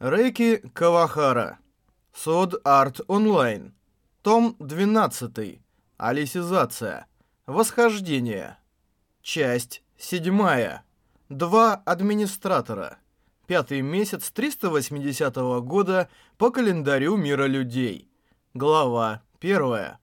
Рейки Кавахара. Сод Арт Онлайн. Том 12. Алисизация. Восхождение. Часть 7. Два администратора. Пятый месяц 380 года по календарю мира людей. Глава 1.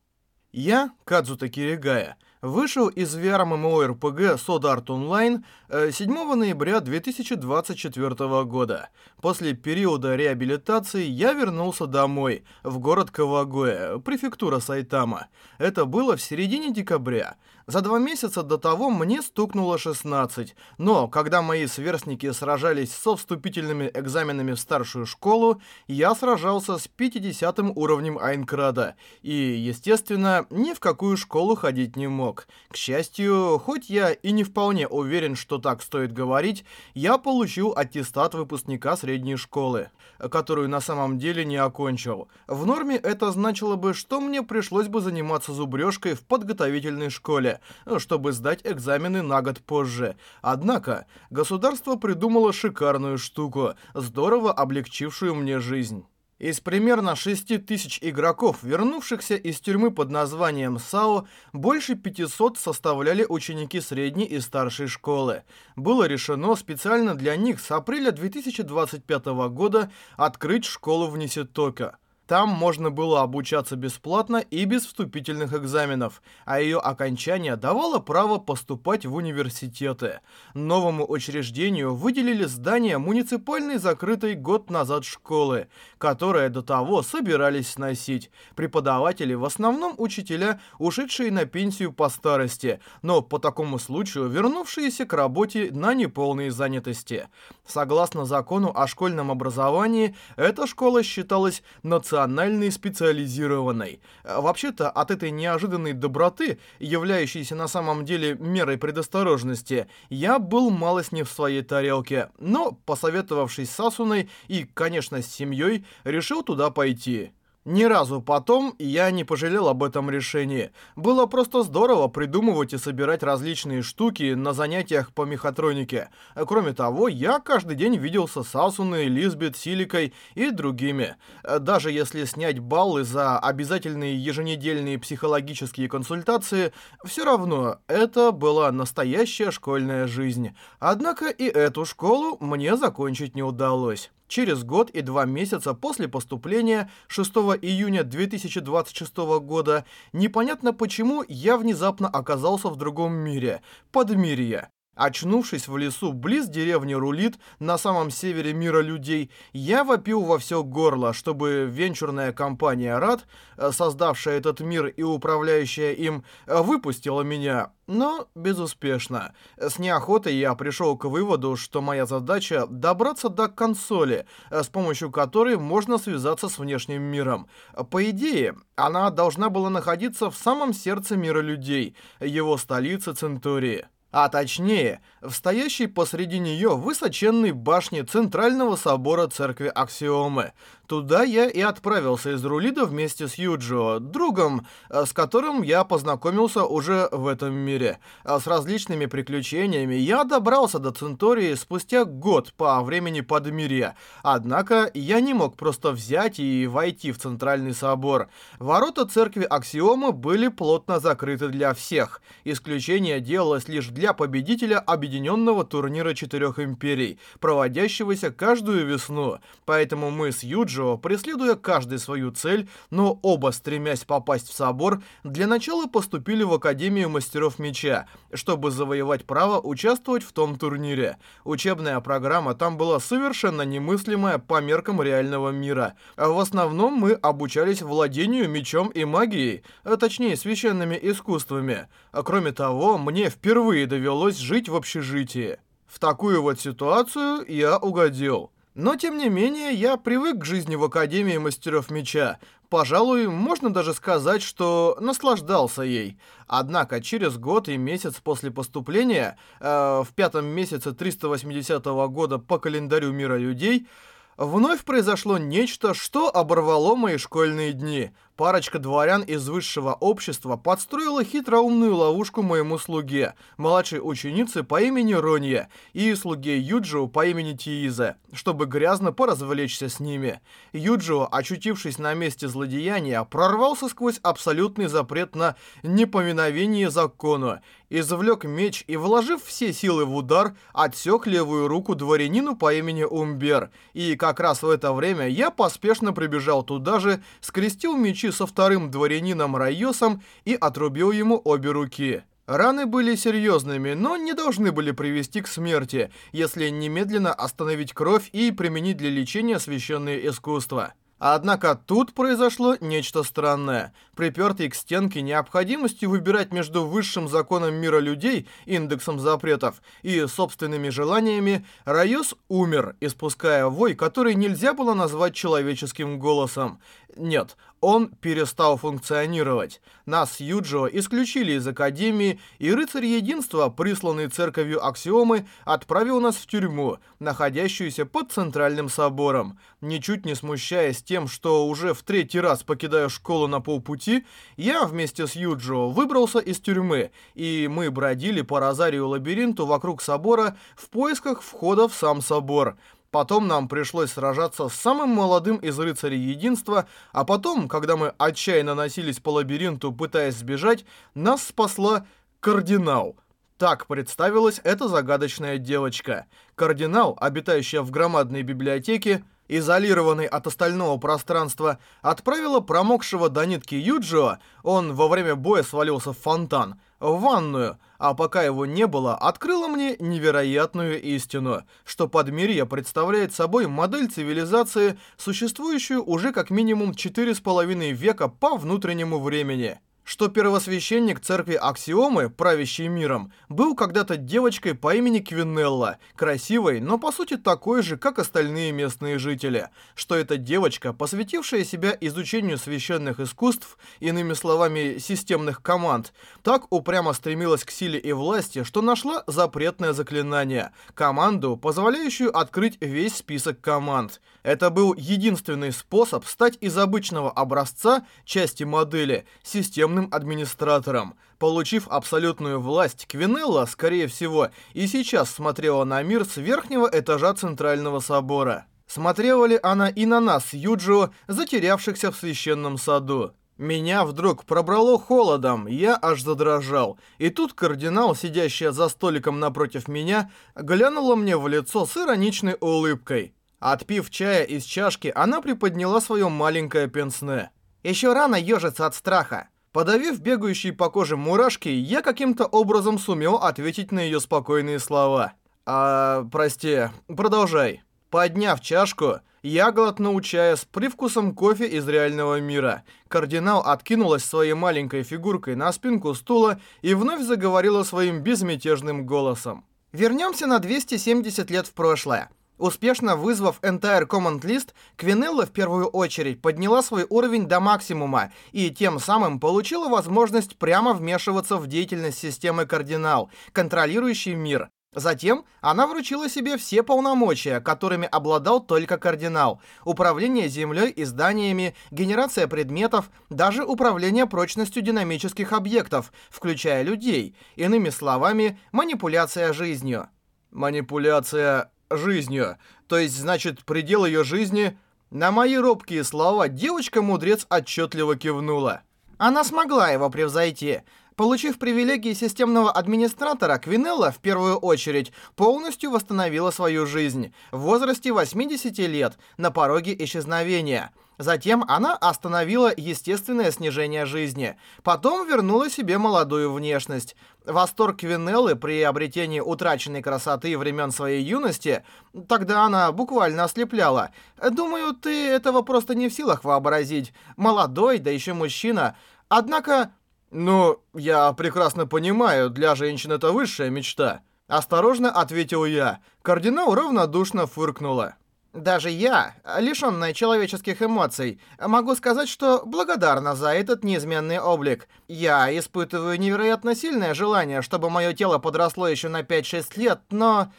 Я, Кадзута Киригая, вышел из VR-MMORPG Sword Art Online 7 ноября 2024 года. После периода реабилитации я вернулся домой, в город Кавагоэ, префектура Сайтама. Это было в середине декабря. За два месяца до того мне стукнуло 16, но когда мои сверстники сражались со вступительными экзаменами в старшую школу, я сражался с 50 уровнем Айнкрада и, естественно, ни в какую школу ходить не мог. К счастью, хоть я и не вполне уверен, что так стоит говорить, я получил аттестат выпускника средней школы, которую на самом деле не окончил. В норме это значило бы, что мне пришлось бы заниматься зубрежкой в подготовительной школе, чтобы сдать экзамены на год позже. Однако, государство придумало шикарную штуку, здорово облегчившую мне жизнь. Из примерно 6 тысяч игроков, вернувшихся из тюрьмы под названием САО, больше 500 составляли ученики средней и старшей школы. Было решено специально для них с апреля 2025 года открыть школу в Ниситока. Там можно было обучаться бесплатно и без вступительных экзаменов, а ее окончание давало право поступать в университеты. Новому учреждению выделили здание муниципальной закрытой год назад школы, которое до того собирались сносить. Преподаватели в основном учителя, ушедшие на пенсию по старости, но по такому случаю вернувшиеся к работе на неполной занятости. Согласно закону о школьном образовании, эта школа считалась национальной национальной специализированной. А, вообще-то от этой неожиданной доброты, являющейся на самом деле мерой предосторожности, я был малость не в своей тарелке, но, посоветовавшись с Асуной и, конечно, с семьей, решил туда пойти. Ни разу потом я не пожалел об этом решении. Было просто здорово придумывать и собирать различные штуки на занятиях по мехатронике. Кроме того, я каждый день виделся с Асуной, Лизбет, Силикой и другими. Даже если снять баллы за обязательные еженедельные психологические консультации, все равно это была настоящая школьная жизнь. Однако и эту школу мне закончить не удалось. Через год и два месяца после поступления 6 июня 2026 года непонятно почему я внезапно оказался в другом мире, Подмирье. Очнувшись в лесу близ деревни Рулит, на самом севере мира людей, я вопил во все горло, чтобы венчурная компания РАД, э, создавшая этот мир и управляющая им, э, выпустила меня, но безуспешно. С неохотой я пришел к выводу, что моя задача добраться до консоли, э, с помощью которой можно связаться с внешним миром. По идее, она должна была находиться в самом сердце мира людей, его столице Центурии а точнее, в стоящей посреди нее высоченной башне Центрального собора Церкви Аксиомы. Туда я и отправился из Рулида вместе с Юджио, другом, э, с которым я познакомился уже в этом мире. А с различными приключениями я добрался до Центории спустя год по времени Подмирья. Однако я не мог просто взять и войти в Центральный собор. Ворота Церкви Аксиомы были плотно закрыты для всех. Исключение делалось лишь для победителя объединенного турнира четырех империй, проводящегося каждую весну. Поэтому мы с Юджио преследуя каждый свою цель, но оба стремясь попасть в собор, для начала поступили в Академию Мастеров Меча, чтобы завоевать право участвовать в том турнире. Учебная программа там была совершенно немыслимая по меркам реального мира. В основном мы обучались владению мечом и магией, а точнее священными искусствами. А кроме того, мне впервые довелось жить в общежитии. В такую вот ситуацию я угодил. Но, тем не менее, я привык к жизни в Академии Мастеров Меча. Пожалуй, можно даже сказать, что наслаждался ей. Однако, через год и месяц после поступления, э, в пятом месяце 380 года по календарю мира людей, вновь произошло нечто, что оборвало мои школьные дни. Парочка дворян из высшего общества подстроила хитроумную ловушку моему слуге, младшей ученице по имени Ронья и слуге Юджио по имени Тииза, чтобы грязно поразвлечься с ними. Юджио, очутившись на месте злодеяния, прорвался сквозь абсолютный запрет на непоминовение закону, извлек меч и, вложив все силы в удар, отсек левую руку дворянину по имени Умбер. И как раз в это время я поспешно прибежал туда же, скрестил мечи встречи со вторым дворянином Райосом и отрубил ему обе руки. Раны были серьезными, но не должны были привести к смерти, если немедленно остановить кровь и применить для лечения священные искусства. Однако тут произошло нечто странное. Припертый к стенке необходимостью выбирать между высшим законом мира людей, индексом запретов, и собственными желаниями, Райос умер, испуская вой, который нельзя было назвать человеческим голосом. Нет, он перестал функционировать. Нас Юджио исключили из Академии, и рыцарь единства, присланный церковью Аксиомы, отправил нас в тюрьму, находящуюся под Центральным собором. Ничуть не смущаясь тем, что уже в третий раз покидаю школу на полпути, я вместе с Юджио выбрался из тюрьмы, и мы бродили по Розарию лабиринту вокруг собора в поисках входа в сам собор. Потом нам пришлось сражаться с самым молодым из рыцарей единства, а потом, когда мы отчаянно носились по лабиринту, пытаясь сбежать, нас спасла кардинал. Так представилась эта загадочная девочка. Кардинал, обитающая в громадной библиотеке, изолированный от остального пространства, отправила промокшего до нитки Юджио, он во время боя свалился в фонтан, в ванную, а пока его не было, открыла мне невероятную истину, что Подмирье представляет собой модель цивилизации, существующую уже как минимум 4,5 века по внутреннему времени что первосвященник церкви Аксиомы, правящий миром, был когда-то девочкой по имени Квинелла, красивой, но по сути такой же, как остальные местные жители, что эта девочка, посвятившая себя изучению священных искусств, иными словами, системных команд, так упрямо стремилась к силе и власти, что нашла запретное заклинание, команду, позволяющую открыть весь список команд. Это был единственный способ стать из обычного образца, части модели, системным главным администратором. Получив абсолютную власть, Квинелла, скорее всего, и сейчас смотрела на мир с верхнего этажа Центрального собора. Смотрела ли она и на нас, Юджио, затерявшихся в священном саду? Меня вдруг пробрало холодом, я аж задрожал. И тут кардинал, сидящая за столиком напротив меня, глянула мне в лицо с ироничной улыбкой. Отпив чая из чашки, она приподняла свое маленькое пенсне. «Еще рано ежиться от страха. Подавив бегающие по коже мурашки, я каким-то образом сумел ответить на ее спокойные слова. «А, прости, продолжай». Подняв чашку, я глотнул чая с привкусом кофе из реального мира. Кардинал откинулась своей маленькой фигуркой на спинку стула и вновь заговорила своим безмятежным голосом. «Вернемся на 270 лет в прошлое. Успешно вызвав Entire Command List, Квинелла в первую очередь подняла свой уровень до максимума и тем самым получила возможность прямо вмешиваться в деятельность системы Кардинал, контролирующей мир. Затем она вручила себе все полномочия, которыми обладал только Кардинал. Управление землей и зданиями, генерация предметов, даже управление прочностью динамических объектов, включая людей. Иными словами, манипуляция жизнью. Манипуляция жизнью. То есть, значит, предел ее жизни... На мои робкие слова девочка-мудрец отчетливо кивнула. Она смогла его превзойти. Получив привилегии системного администратора, Квинелла, в первую очередь, полностью восстановила свою жизнь в возрасте 80 лет, на пороге исчезновения – Затем она остановила естественное снижение жизни. Потом вернула себе молодую внешность. Восторг Квинеллы при обретении утраченной красоты времен своей юности, тогда она буквально ослепляла. Думаю, ты этого просто не в силах вообразить. Молодой, да еще мужчина. Однако... Ну, я прекрасно понимаю, для женщин это высшая мечта. Осторожно ответил я. Кардинал равнодушно фыркнула. Даже я, лишённая человеческих эмоций, могу сказать, что благодарна за этот неизменный облик. Я испытываю невероятно сильное желание, чтобы моё тело подросло ещё на 5-6 лет, но...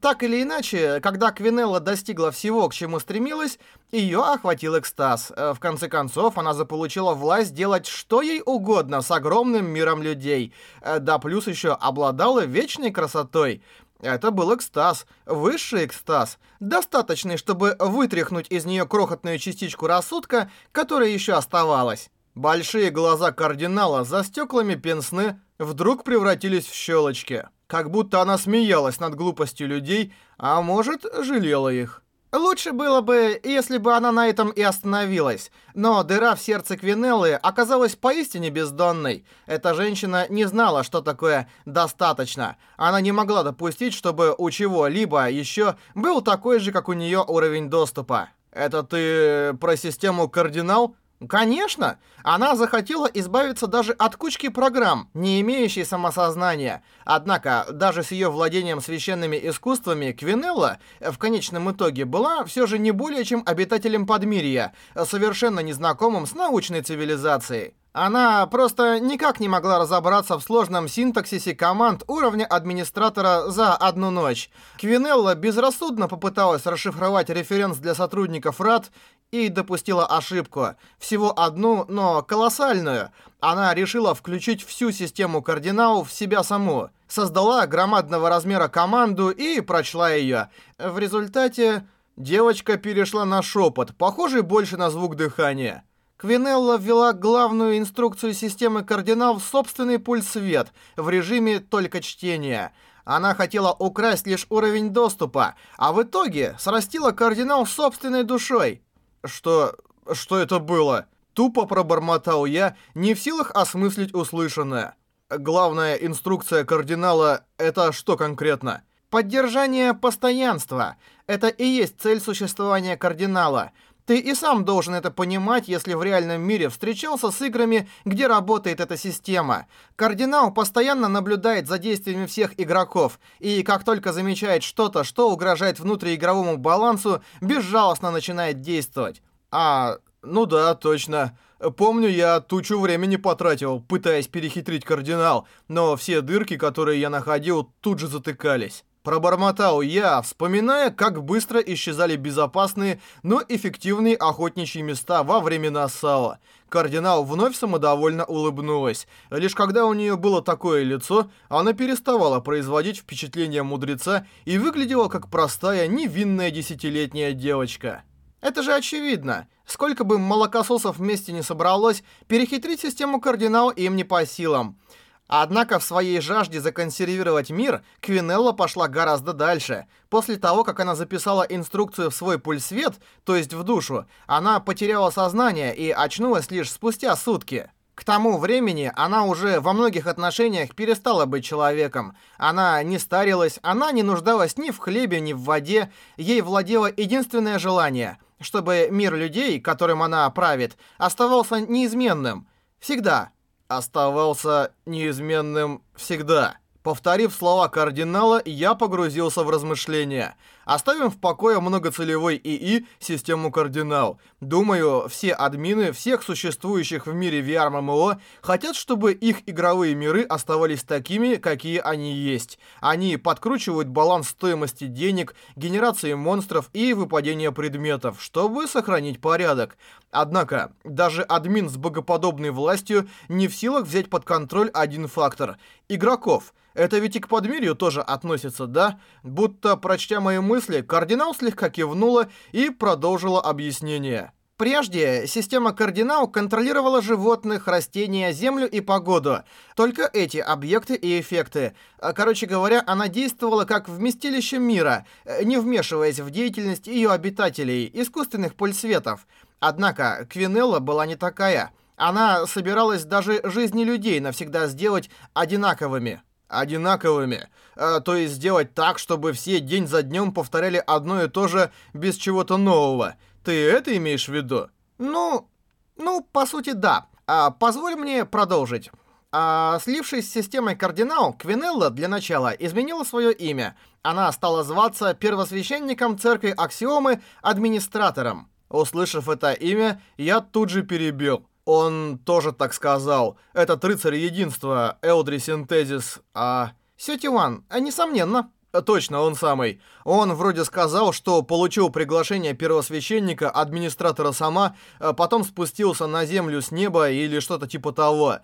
Так или иначе, когда Квинелла достигла всего, к чему стремилась, ее охватил экстаз. В конце концов, она заполучила власть делать что ей угодно с огромным миром людей. Э, да плюс еще обладала вечной красотой. Это был экстаз, высший экстаз, достаточный, чтобы вытряхнуть из нее крохотную частичку рассудка, которая еще оставалась. Большие глаза кардинала за стеклами пенсны вдруг превратились в щелочки. Как будто она смеялась над глупостью людей, а может, жалела их. Лучше было бы, если бы она на этом и остановилась. Но дыра в сердце Квинеллы оказалась поистине бездонной. Эта женщина не знала, что такое «достаточно». Она не могла допустить, чтобы у чего-либо еще был такой же, как у нее уровень доступа. «Это ты про систему «Кардинал»?» Конечно, она захотела избавиться даже от кучки программ, не имеющей самосознания. Однако, даже с ее владением священными искусствами, Квинелла в конечном итоге была все же не более чем обитателем Подмирья, совершенно незнакомым с научной цивилизацией. Она просто никак не могла разобраться в сложном синтаксисе команд уровня администратора за одну ночь. Квинелла безрассудно попыталась расшифровать референс для сотрудников РАД и допустила ошибку. Всего одну, но колоссальную. Она решила включить всю систему координат в себя саму. Создала громадного размера команду и прочла ее. В результате девочка перешла на шепот, похожий больше на звук дыхания. Квинелла ввела главную инструкцию системы кардинал в собственный пульс-свет в режиме только чтения. Она хотела украсть лишь уровень доступа, а в итоге срастила кардинал собственной душой. Что... что это было? Тупо пробормотал я, не в силах осмыслить услышанное. Главная инструкция кардинала — это что конкретно? Поддержание постоянства. Это и есть цель существования кардинала — ты и сам должен это понимать, если в реальном мире встречался с играми, где работает эта система. Кардинал постоянно наблюдает за действиями всех игроков, и как только замечает что-то, что угрожает внутриигровому балансу, безжалостно начинает действовать. А, ну да, точно. Помню, я тучу времени потратил, пытаясь перехитрить кардинал, но все дырки, которые я находил, тут же затыкались. Пробормотал я, вспоминая, как быстро исчезали безопасные, но эффективные охотничьи места во времена Сала. Кардинал вновь самодовольно улыбнулась. Лишь когда у нее было такое лицо, она переставала производить впечатление мудреца и выглядела как простая, невинная десятилетняя девочка. Это же очевидно. Сколько бы молокососов вместе не собралось, перехитрить систему кардинал им не по силам. Однако в своей жажде законсервировать мир, Квинелла пошла гораздо дальше. После того, как она записала инструкцию в свой пульсвет, то есть в душу, она потеряла сознание и очнулась лишь спустя сутки. К тому времени она уже во многих отношениях перестала быть человеком. Она не старилась, она не нуждалась ни в хлебе, ни в воде. Ей владело единственное желание, чтобы мир людей, которым она правит, оставался неизменным. Всегда оставался неизменным всегда. Повторив слова кардинала, я погрузился в размышления. Оставим в покое многоцелевой ИИ систему кардинал. Думаю, все админы всех существующих в мире VR-MMO хотят, чтобы их игровые миры оставались такими, какие они есть. Они подкручивают баланс стоимости денег, генерации монстров и выпадения предметов, чтобы сохранить порядок. Однако, даже админ с богоподобной властью не в силах взять под контроль один фактор – игроков – это ведь и к подмирью тоже относится, да? Будто, прочтя мои мысли, кардинал слегка кивнула и продолжила объяснение. Прежде система кардинал контролировала животных, растения, землю и погоду. Только эти объекты и эффекты. Короче говоря, она действовала как вместилище мира, не вмешиваясь в деятельность ее обитателей, искусственных пульсветов. Однако Квинелла была не такая. Она собиралась даже жизни людей навсегда сделать одинаковыми одинаковыми. А, то есть сделать так, чтобы все день за днем повторяли одно и то же без чего-то нового. Ты это имеешь в виду? Ну, ну, по сути, да. А, позволь мне продолжить. А, слившись с системой кардинал, Квинелла для начала изменила свое имя. Она стала зваться первосвященником церкви Аксиомы, администратором. Услышав это имя, я тут же перебил. Он тоже так сказал. Этот рыцарь единства, Элдри Синтезис, а... Сетиван, а, несомненно. Точно, он самый. Он вроде сказал, что получил приглашение первосвященника, администратора сама, а потом спустился на землю с неба или что-то типа того.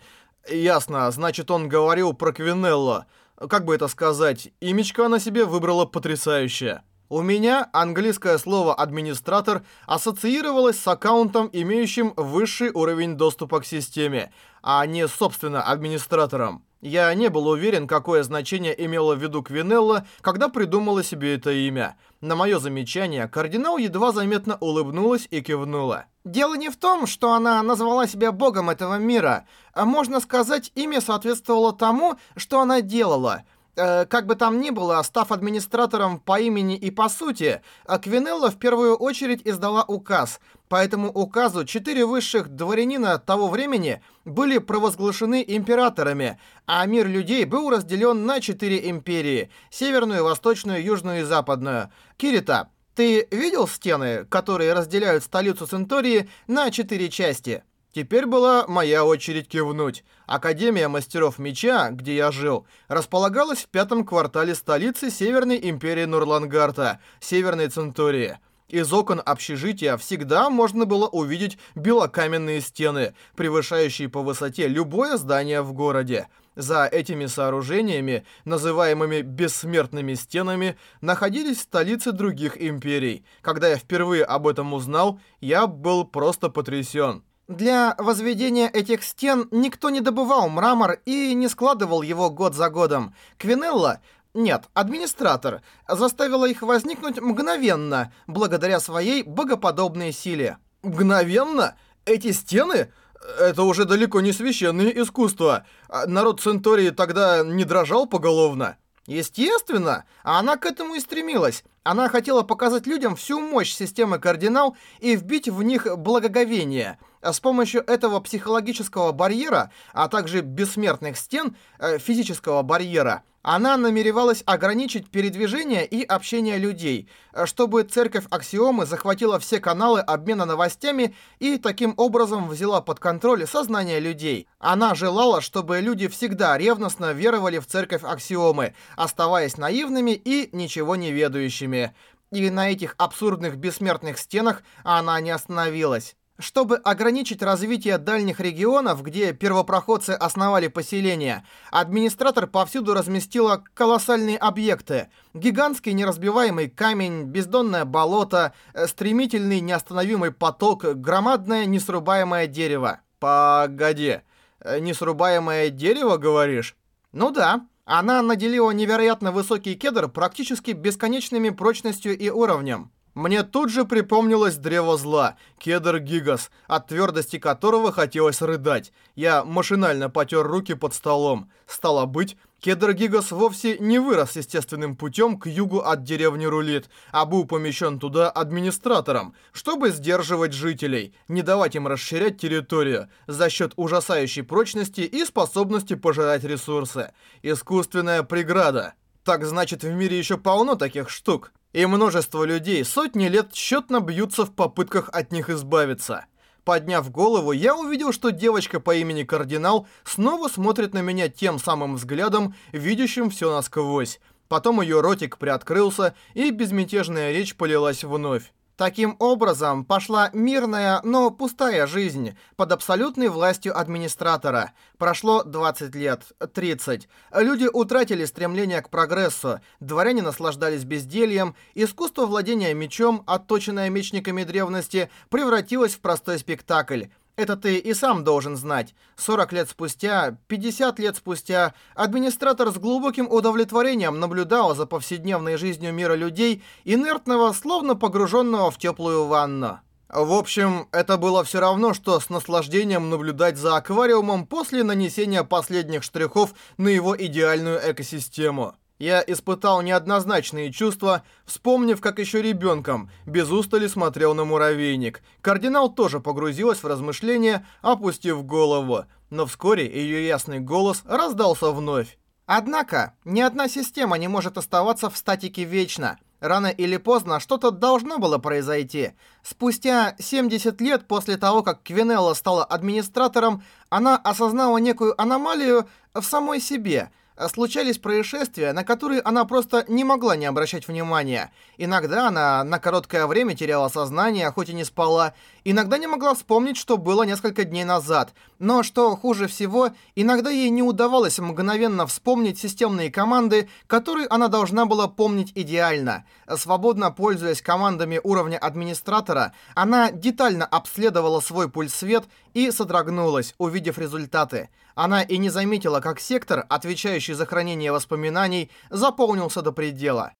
Ясно, значит, он говорил про Квинелло. Как бы это сказать, имечко она себе выбрала потрясающее. У меня английское слово «администратор» ассоциировалось с аккаунтом, имеющим высший уровень доступа к системе, а не, собственно, администратором. Я не был уверен, какое значение имело в виду Квинелла, когда придумала себе это имя. На мое замечание, кардинал едва заметно улыбнулась и кивнула. Дело не в том, что она назвала себя богом этого мира, можно сказать, имя соответствовало тому, что она делала – Э, как бы там ни было, став администратором по имени и по сути, Аквинелла в первую очередь издала указ. По этому указу четыре высших дворянина того времени были провозглашены императорами, а мир людей был разделен на четыре империи – северную, восточную, южную и западную. Кирита, ты видел стены, которые разделяют столицу Центории на четыре части? Теперь была моя очередь кивнуть. Академия мастеров меча, где я жил, располагалась в пятом квартале столицы Северной империи Нурлангарта, Северной Центурии. Из окон общежития всегда можно было увидеть белокаменные стены, превышающие по высоте любое здание в городе. За этими сооружениями, называемыми «бессмертными стенами», находились столицы других империй. Когда я впервые об этом узнал, я был просто потрясен. Для возведения этих стен никто не добывал мрамор и не складывал его год за годом. Квинелла, нет, администратор, заставила их возникнуть мгновенно, благодаря своей богоподобной силе. Мгновенно? Эти стены? Это уже далеко не священное искусство. Народ Центории тогда не дрожал поголовно? Естественно, она к этому и стремилась. Она хотела показать людям всю мощь системы кардинал и вбить в них благоговение. С помощью этого психологического барьера, а также бессмертных стен, э, физического барьера, она намеревалась ограничить передвижение и общение людей, чтобы церковь Аксиомы захватила все каналы обмена новостями и таким образом взяла под контроль сознание людей. Она желала, чтобы люди всегда ревностно веровали в церковь Аксиомы, оставаясь наивными и ничего не ведающими. И на этих абсурдных бессмертных стенах она не остановилась. Чтобы ограничить развитие дальних регионов, где первопроходцы основали поселения, администратор повсюду разместила колоссальные объекты. Гигантский неразбиваемый камень, бездонное болото, э, стремительный неостановимый поток, громадное несрубаемое дерево. Погоди, э, несрубаемое дерево, говоришь? Ну да. Она наделила невероятно высокий кедр практически бесконечными прочностью и уровнем. Мне тут же припомнилось древо зла, кедр Гигас, от твердости которого хотелось рыдать. Я машинально потер руки под столом. Стало быть, кедр Гигас вовсе не вырос естественным путем к югу от деревни Рулит, а был помещен туда администратором, чтобы сдерживать жителей, не давать им расширять территорию за счет ужасающей прочности и способности пожирать ресурсы. Искусственная преграда. Так значит, в мире еще полно таких штук. И множество людей сотни лет тщетно бьются в попытках от них избавиться. Подняв голову, я увидел, что девочка по имени Кардинал снова смотрит на меня тем самым взглядом, видящим все насквозь. Потом ее ротик приоткрылся, и безмятежная речь полилась вновь. Таким образом, пошла мирная, но пустая жизнь под абсолютной властью администратора. Прошло 20 лет, 30. Люди утратили стремление к прогрессу, дворяне наслаждались бездельем, искусство владения мечом, отточенное мечниками древности, превратилось в простой спектакль. Это ты и сам должен знать. 40 лет спустя, 50 лет спустя, администратор с глубоким удовлетворением наблюдал за повседневной жизнью мира людей, инертного, словно погруженного в теплую ванну. В общем, это было все равно, что с наслаждением наблюдать за аквариумом после нанесения последних штрихов на его идеальную экосистему. Я испытал неоднозначные чувства, вспомнив, как еще ребенком без устали смотрел на муравейник. Кардинал тоже погрузилась в размышления, опустив голову. Но вскоре ее ясный голос раздался вновь. Однако, ни одна система не может оставаться в статике вечно. Рано или поздно что-то должно было произойти. Спустя 70 лет после того, как Квинелла стала администратором, она осознала некую аномалию в самой себе – Случались происшествия, на которые она просто не могла не обращать внимания. Иногда она на короткое время теряла сознание, хоть и не спала. Иногда не могла вспомнить, что было несколько дней назад. Но что хуже всего, иногда ей не удавалось мгновенно вспомнить системные команды, которые она должна была помнить идеально. Свободно пользуясь командами уровня администратора, она детально обследовала свой пульс-свет и содрогнулась, увидев результаты. Она и не заметила, как сектор, отвечающий за хранение воспоминаний, заполнился до предела.